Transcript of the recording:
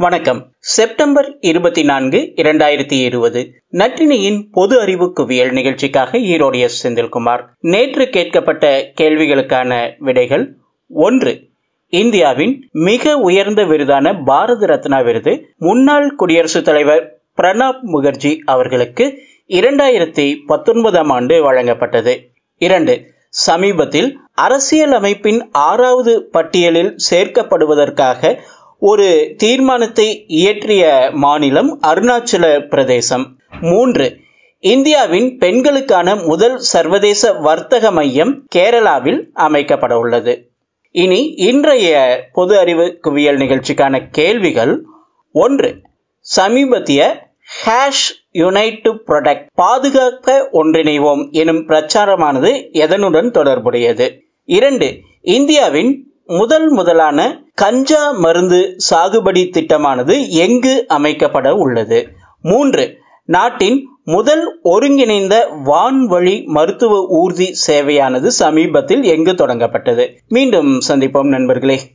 வணக்கம். செப்டம்பர் இருபத்தி நான்கு இரண்டாயிரத்தி இருபது. நற்றினியின் பொது அறிவு குவியல் நிகழ்ச்சிக்காக ஈரோடு எஸ். செந்தில்குமார். நேற்று கேட்கப்பட்ட கேள்விகளுக்கான விடைகள் ஒன்று. இந்தியாவின் மிக உயர்ந்த விருதான பாரத ரத்னா விருது முன்னாள் குடியரசுத் தலைவர் பிரணாப் முகர்ஜி அவர்களுக்கு இரண்டாயிரத்தி பத்தொன்பதாம் ஆண்டு வழங்கப்பட்டது. இரண்டு. சமீபத்தில் அரசியல் அமைப்பின் ஆறாவது பட்டியலில் சேர்க்கப்படுவதற்காக ஒரு தீர்மானத்தை இயற்றிய மாநிலம் அருணாச்சல பிரதேசம் மூன்று இந்தியாவின் பெண்களுக்கான முதல் சர்வதேச வர்த்தக மையம் கேரளாவில் அமைக்கப்பட உள்ளது இனி இன்றைய பொது அறிவு குவியல் நிகழ்ச்சிக்கான கேள்விகள் ஒன்று சமீபத்திய ஹேஷ் யுனைட்டு ப்ரொடக்ட் பாதுகாக்க ஒன்றிணைவோம் எனும் பிரச்சாரமானது எதனுடன் தொடர்புடையது? இரண்டு இந்தியாவின் முதல் முதலான கஞ்சா மருந்து சாகுபடி திட்டமானது எங்கு அமைக்கப்பட உள்ளது? மூன்று நாட்டின் முதல் ஒருங்கிணைந்த வான்வழி மருத்துவ ஊர்தி சேவையானது சமீபத்தில் எங்கு தொடங்கப்பட்டது? மீண்டும் சந்திப்போம் நண்பர்களே.